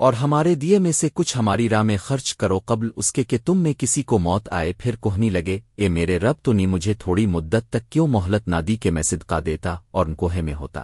اور ہمارے دیے میں سے کچھ ہماری راہ میں خرچ کرو قبل اس کے کہ تم میں کسی کو موت آئے، پھر کوہنی لگے، اے میرے رب تو نہیں مجھے تھوڑی مدت تک کیوں مہلت نہ دی کہ میں صدقہ دیتا اور ان کوہے میں ہوتا؟